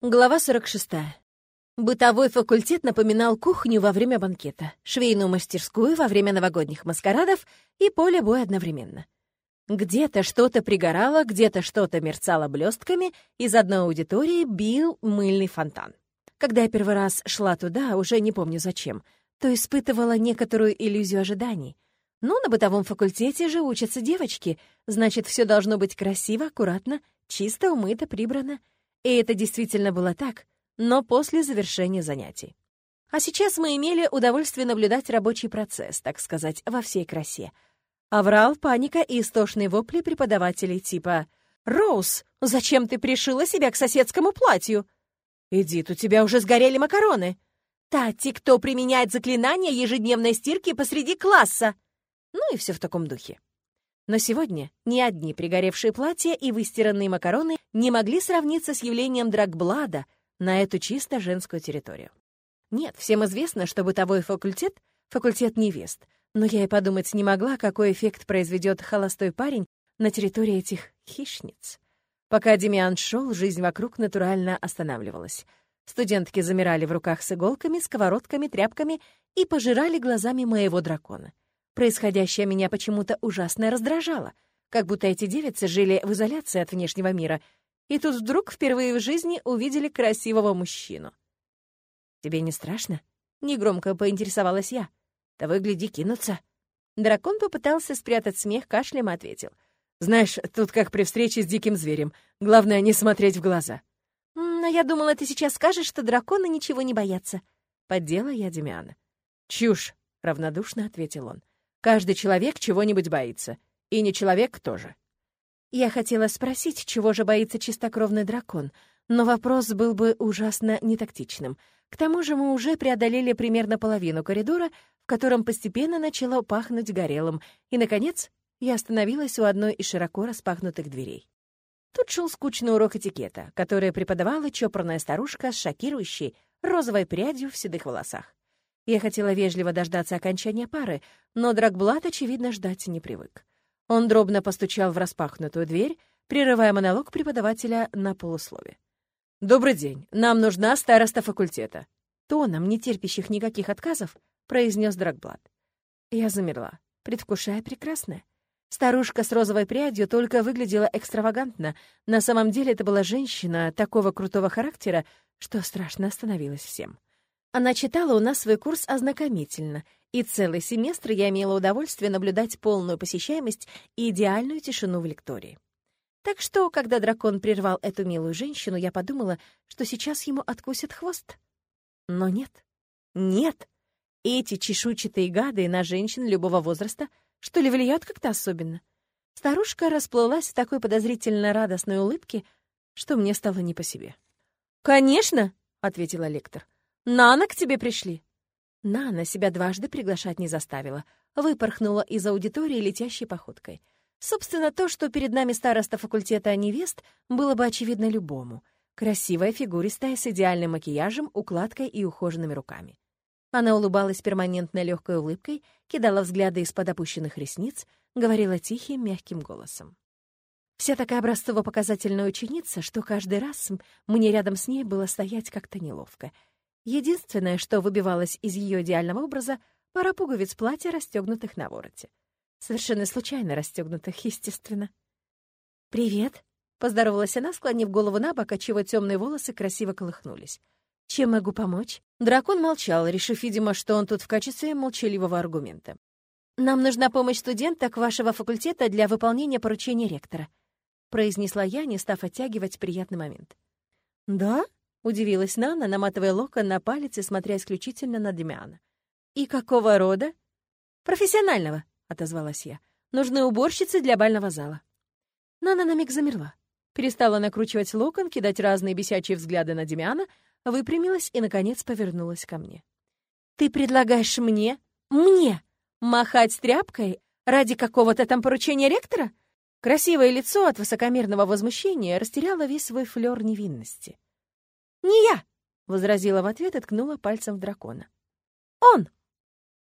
Глава 46. Бытовой факультет напоминал кухню во время банкета, швейную мастерскую во время новогодних маскарадов и поле боя одновременно. Где-то что-то пригорало, где-то что-то мерцало блестками, из одной аудитории бил мыльный фонтан. Когда я первый раз шла туда, уже не помню зачем, то испытывала некоторую иллюзию ожиданий. Ну, на бытовом факультете же учатся девочки, значит, все должно быть красиво, аккуратно, чисто, умыто, прибрано — и это действительно было так, но после завершения занятий. А сейчас мы имели удовольствие наблюдать рабочий процесс, так сказать, во всей красе. Аврал, паника и истошные вопли преподавателей типа «Роуз, зачем ты пришила себя к соседскому платью?» «Эдит, у тебя уже сгорели макароны!» «Тати, кто применяет заклинание ежедневной стирки посреди класса?» Ну и все в таком духе. Но сегодня ни одни пригоревшие платья и выстиранные макароны не могли сравниться с явлением Драгблада на эту чисто женскую территорию. Нет, всем известно, что бытовой факультет — факультет невест, но я и подумать не могла, какой эффект произведет холостой парень на территории этих хищниц. Пока Демиан шел, жизнь вокруг натурально останавливалась. Студентки замирали в руках с иголками, сковородками, тряпками и пожирали глазами моего дракона. Происходящее меня почему-то ужасно раздражало, как будто эти девицы жили в изоляции от внешнего мира, и тут вдруг впервые в жизни увидели красивого мужчину. «Тебе не страшно?» — негромко поинтересовалась я. «Да выгляди кинуться». Дракон попытался спрятать смех, кашлем ответил. «Знаешь, тут как при встрече с диким зверем. Главное, не смотреть в глаза». «Но я думала, ты сейчас скажешь, что драконы ничего не боятся». Поддела я Демиана. «Чушь», — равнодушно ответил он. Каждый человек чего-нибудь боится. И не человек тоже. Я хотела спросить, чего же боится чистокровный дракон, но вопрос был бы ужасно нетактичным. К тому же мы уже преодолели примерно половину коридора, в котором постепенно начало пахнуть горелым, и, наконец, я остановилась у одной из широко распахнутых дверей. Тут шел скучный урок этикета, который преподавала чопорная старушка с шокирующей розовой прядью в седых волосах. Я хотела вежливо дождаться окончания пары, но Драгблат, очевидно, ждать не привык. Он дробно постучал в распахнутую дверь, прерывая монолог преподавателя на полуслове. «Добрый день. Нам нужна староста факультета». Тоном, не терпящих никаких отказов, произнес Драгблат. Я замерла, предвкушая прекрасное. Старушка с розовой прядью только выглядела экстравагантно. На самом деле это была женщина такого крутого характера, что страшно становилась всем. Она читала у нас свой курс ознакомительно, и целый семестр я имела удовольствие наблюдать полную посещаемость и идеальную тишину в лектории. Так что, когда дракон прервал эту милую женщину, я подумала, что сейчас ему откусят хвост. Но нет. Нет. Эти чешуйчатые гады на женщин любого возраста что ли влияют как-то особенно? Старушка расплылась в такой подозрительно радостной улыбке, что мне стало не по себе. «Конечно!» — ответила лектор. «Нана, к тебе пришли!» Нана себя дважды приглашать не заставила, выпорхнула из аудитории летящей походкой. Собственно, то, что перед нами староста факультета невест, было бы очевидно любому. Красивая, фигуристая, с идеальным макияжем, укладкой и ухоженными руками. Она улыбалась перманентно легкой улыбкой, кидала взгляды из-под опущенных ресниц, говорила тихим, мягким голосом. Вся такая образцово-показательная ученица, что каждый раз мне рядом с ней было стоять как-то неловко — Единственное, что выбивалось из ее идеального образа, пара пуговиц платья, расстегнутых на вороте. Совершенно случайно расстегнутых, естественно. «Привет», — поздоровалась она, склонив голову на бок, отчего темные волосы красиво колыхнулись. «Чем могу помочь?» Дракон молчал, решив, видимо, что он тут в качестве молчаливого аргумента. «Нам нужна помощь студенток вашего факультета для выполнения поручения ректора», произнесла я, не став оттягивать приятный момент. «Да?» — удивилась Нана, наматывая локон на палец и смотря исключительно на Демиана. «И какого рода?» «Профессионального», — отозвалась я. «Нужны уборщицы для бального зала». Нана на миг замерла. Перестала накручивать локон, кидать разные бесячие взгляды на Демиана, выпрямилась и, наконец, повернулась ко мне. «Ты предлагаешь мне, мне, махать тряпкой ради какого-то там поручения ректора?» Красивое лицо от высокомерного возмущения растеряло весь свой флёр невинности. «Не я!» — возразила в ответ и ткнула пальцем в дракона. «Он!»